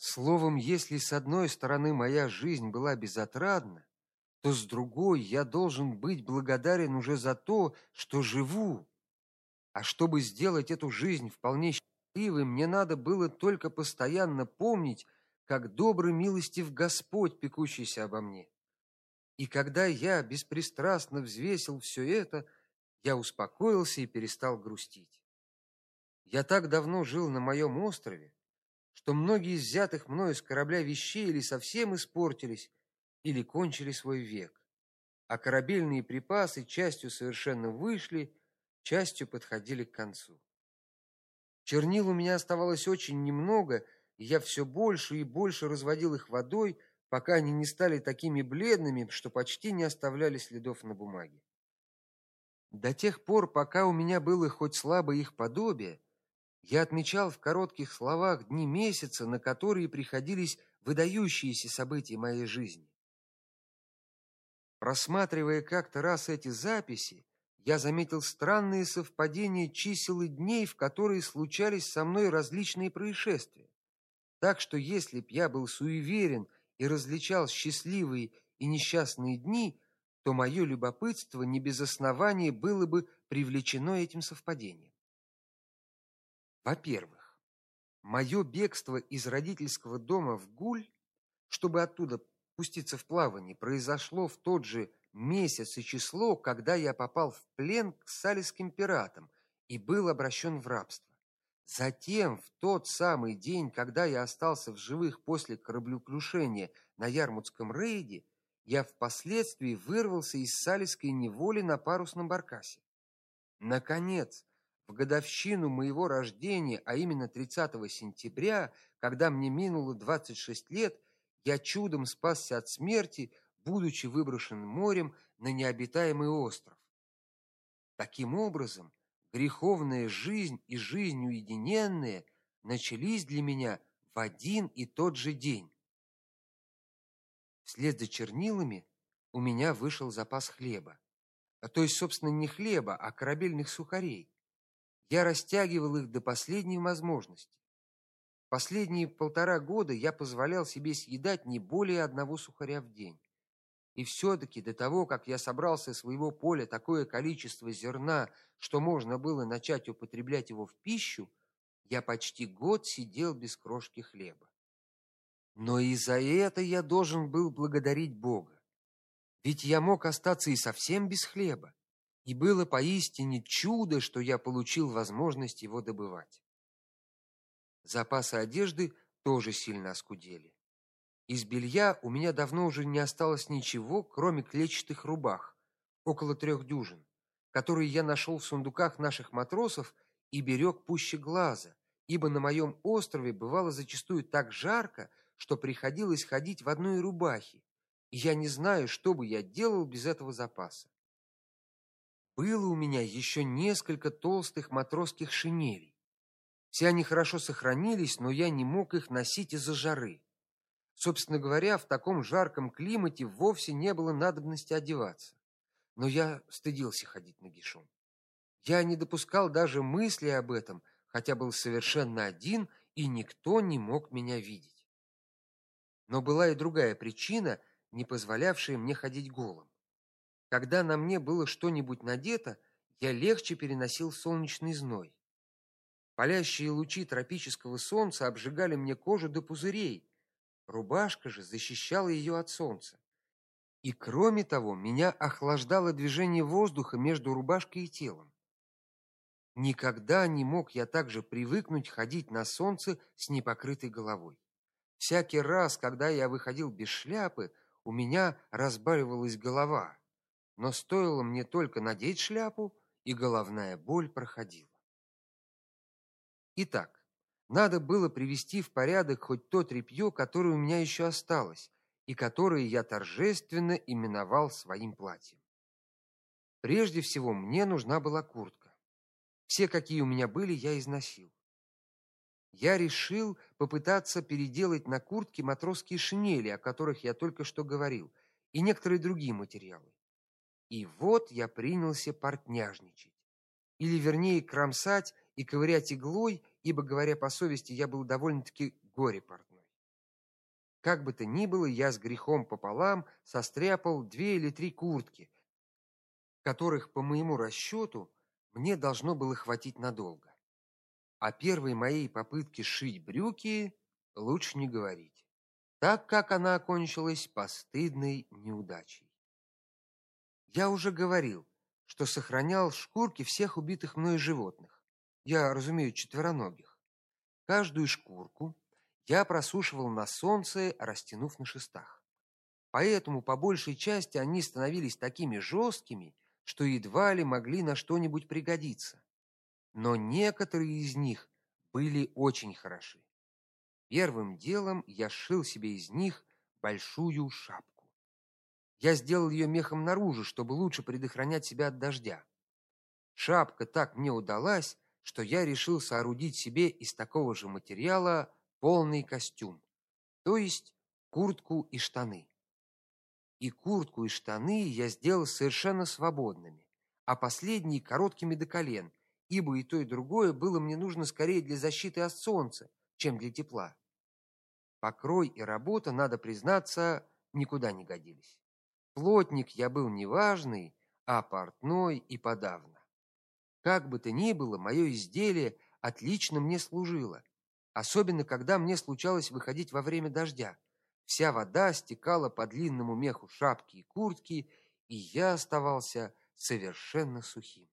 Словом, если с одной стороны моя жизнь была безотрадна, то с другой я должен быть благодарен уже за то, что живу. А чтобы сделать эту жизнь вполне счастливой, мне надо было только постоянно помнить, как добрый милостив Господь, пекущийся обо мне. И когда я беспристрастно взвесил все это, я успокоился и перестал грустить. Я так давно жил на моем острове, что многие из взятых мною с корабля вещей или совсем испортились, или кончили свой век. А корабельные припасы частью совершенно вышли, частью подходили к концу. Чернил у меня оставалось очень немного, и я все больше и больше разводил их водой, пока они не стали такими бледными, что почти не оставляли следов на бумаге. До тех пор, пока у меня было хоть слабое их подобие, я отмечал в коротких словах дни месяца, на которые приходились выдающиеся события моей жизни. Просматривая как-то раз эти записи, я заметил странные совпадения чисел и дней, в которые случались со мной различные происшествия. Так что если б я был суеверен и различал счастливые и несчастные дни, то мое любопытство не без основания было бы привлечено этим совпадением. Во-первых, мое бегство из родительского дома в Гуль, чтобы оттуда пуститься в плавание, произошло в тот же месяц и число, когда я попал в плен к салиским пиратам и был обращен в рабство. Затем, в тот самый день, когда я остался в живых после кораблекрушения на Ярмутском рейде, я впоследствии вырвался из салиской неволи на парусном баркасе. Наконец, в годовщину моего рождения, а именно 30 сентября, когда мне минуло 26 лет, я чудом спасся от смерти, будучи выброшен морем на необитаемый остров. Таким образом, греховная жизнь и жизнь уединенная начались для меня в один и тот же день. Вслед за чернилами у меня вышел запас хлеба. А то есть, собственно, не хлеба, а корабельных сухарей. Я растягивал их до последней возможности. Последние полтора года я позволял себе съедать не более одного сухаря в день. И все-таки до того, как я собрал со своего поля такое количество зерна, что можно было начать употреблять его в пищу, я почти год сидел без крошки хлеба. Но и за это я должен был благодарить Бога. Ведь я мог остаться и совсем без хлеба, и было поистине чудо, что я получил возможность его добывать. Запасы одежды тоже сильно оскудели. Из белья у меня давно уже не осталось ничего, кроме клетчатых рубах, около трех дюжин, которые я нашел в сундуках наших матросов и берег пуще глаза, ибо на моем острове бывало зачастую так жарко, что приходилось ходить в одной рубахе, и я не знаю, что бы я делал без этого запаса. Было у меня еще несколько толстых матросских шинелей. Все они хорошо сохранились, но я не мог их носить из-за жары. Собственно говоря, в таком жарком климате вовсе не было надобности одеваться. Но я стыдился ходить нагишом. Я не допускал даже мысли об этом, хотя был совершенно один, и никто не мог меня видеть. Но была и другая причина, не позволявшая мне ходить голым. Когда на мне было что-нибудь надето, я легче переносил солнечный зной. Палящие лучи тропического солнца обжигали мне кожу до пузырей, Рубашка же защищала ее от солнца. И кроме того, меня охлаждало движение воздуха между рубашкой и телом. Никогда не мог я так же привыкнуть ходить на солнце с непокрытой головой. Всякий раз, когда я выходил без шляпы, у меня разбаливалась голова. Но стоило мне только надеть шляпу, и головная боль проходила. Итак, надо было привести в порядок хоть то тряпье, которое у меня еще осталось, и которое я торжественно именовал своим платьем. Прежде всего, мне нужна была куртка. Все, какие у меня были, я износил. Я решил попытаться переделать на куртке матросские шинели, о которых я только что говорил, и некоторые другие материалы. И вот я принялся портняжничать, или вернее кромсать и ковырять иглой ибо, говоря по совести, я был довольно-таки горе-портной. Как бы то ни было, я с грехом пополам состряпал две или три куртки, которых по моему расчету мне должно было хватить надолго. О первой моей попытке шить брюки лучше не говорить, так как она окончилась постыдной неудачей. Я уже говорил, что сохранял шкурки всех убитых мною животных. Я разумею четвероногих. Каждую шкурку я просушивал на солнце, растянув на шестах. Поэтому по большей части они становились такими жесткими, что едва ли могли на что-нибудь пригодиться. Но некоторые из них были очень хороши. Первым делом я сшил себе из них большую шапку. Я сделал ее мехом наружу, чтобы лучше предохранять себя от дождя. Шапка так мне удалась, что я решил соорудить себе из такого же материала полный костюм, то есть куртку и штаны. И куртку и штаны я сделал совершенно свободными, а последние короткими до колен, ибо и то и другое было мне нужно скорее для защиты от солнца, чем для тепла. Покрой и работа, надо признаться, никуда не годились. Плотник я был неважный, а портной и подавно. Как бы то ни было, мое изделие отлично мне служило, особенно когда мне случалось выходить во время дождя. Вся вода стекала по длинному меху шапки и куртки, и я оставался совершенно сухим.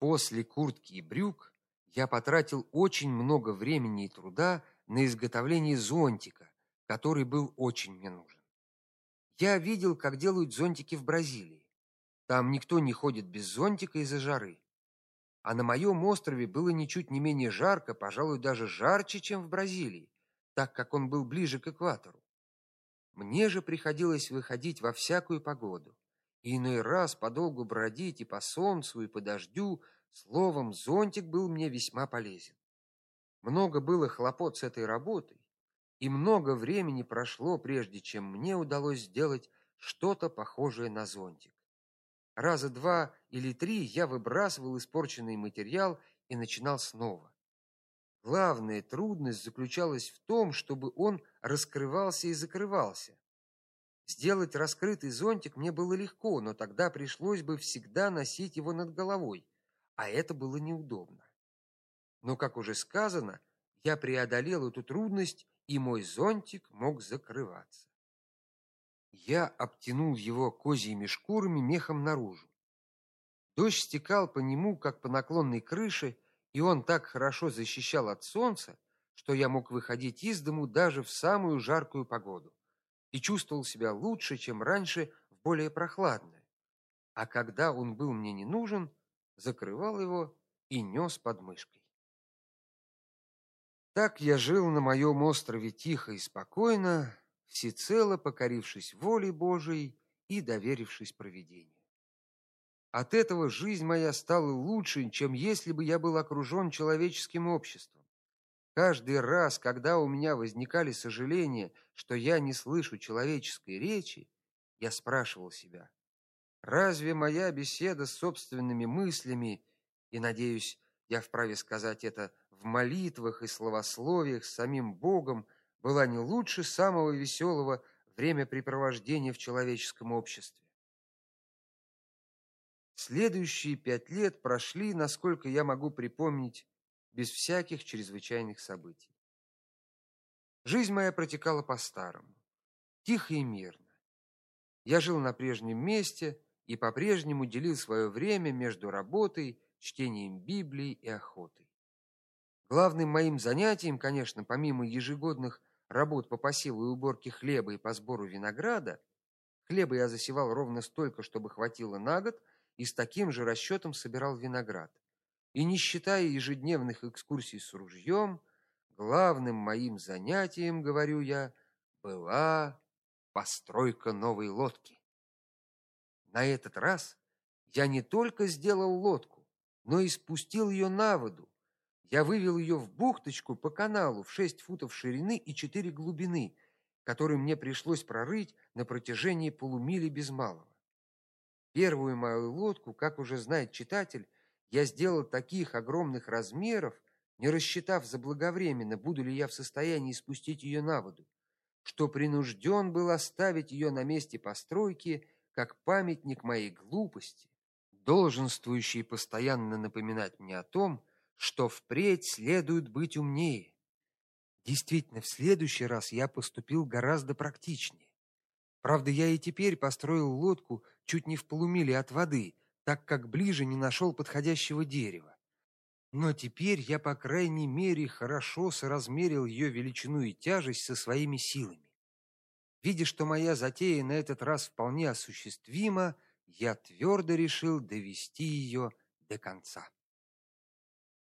После куртки и брюк я потратил очень много времени и труда на изготовление зонтика, который был очень мне нужен. Я видел, как делают зонтики в Бразилии. Там никто не ходит без зонтика из-за жары. А на моем острове было ничуть не менее жарко, пожалуй, даже жарче, чем в Бразилии, так как он был ближе к экватору. Мне же приходилось выходить во всякую погоду, и иной раз подолгу бродить и по солнцу, и по дождю, словом, зонтик был мне весьма полезен. Много было хлопот с этой работой, и много времени прошло, прежде чем мне удалось сделать что-то похожее на зонтик. Раза два или три я выбрасывал испорченный материал и начинал снова. Главная трудность заключалась в том, чтобы он раскрывался и закрывался. Сделать раскрытый зонтик мне было легко, но тогда пришлось бы всегда носить его над головой, а это было неудобно. Но, как уже сказано, я преодолел эту трудность, и мой зонтик мог закрываться. Я обтянул его козьими шкурами мехом наружу. Дождь стекал по нему, как по наклонной крыше, и он так хорошо защищал от солнца, что я мог выходить из дому даже в самую жаркую погоду и чувствовал себя лучше, чем раньше в более прохладное. А когда он был мне не нужен, закрывал его и нес под мышкой. Так я жил на моем острове тихо и спокойно, всецело покорившись воле Божией и доверившись провидению. От этого жизнь моя стала лучше, чем если бы я был окружен человеческим обществом. Каждый раз, когда у меня возникали сожаления, что я не слышу человеческой речи, я спрашивал себя: разве моя беседа с собственными мыслями, и надеюсь, я вправе сказать это в молитвах и словословиях с самим Богом, была не лучше самого веселого времяпрепровождения в человеческом обществе. Следующие пять лет прошли, насколько я могу припомнить, без всяких чрезвычайных событий. Жизнь моя протекала по-старому, тихо и мирно. Я жил на прежнем месте и по-прежнему делил свое время между работой, чтением Библии и охотой. Главным моим занятием, конечно, помимо ежегодных работ по посеву и уборке хлеба и по сбору винограда, хлеба я засевал ровно столько, чтобы хватило на год, и с таким же расчетом собирал виноград. И не считая ежедневных экскурсий с ружьем, главным моим занятием, говорю я, была постройка новой лодки. На этот раз я не только сделал лодку, но и спустил ее на воду, я вывел ее в бухточку по каналу в 6 футов ширины и 4 глубины, который мне пришлось прорыть на протяжении полумили без малого. Первую мою лодку, как уже знает читатель, я сделал таких огромных размеров, не рассчитав заблаговременно, буду ли я в состоянии спустить ее на воду, что принужден был оставить ее на месте постройки как памятник моей глупости, долженствующий постоянно напоминать мне о том, что впредь следует быть умнее. Действительно, в следующий раз я поступил гораздо практичнее. Правда, я и теперь построил лодку чуть не в полумиле от воды, так как ближе не нашел подходящего дерева. Но теперь я, по крайней мере, хорошо соразмерил ее величину и тяжесть со своими силами. Видя, что моя затея на этот раз вполне осуществима, я твердо решил довести ее до конца.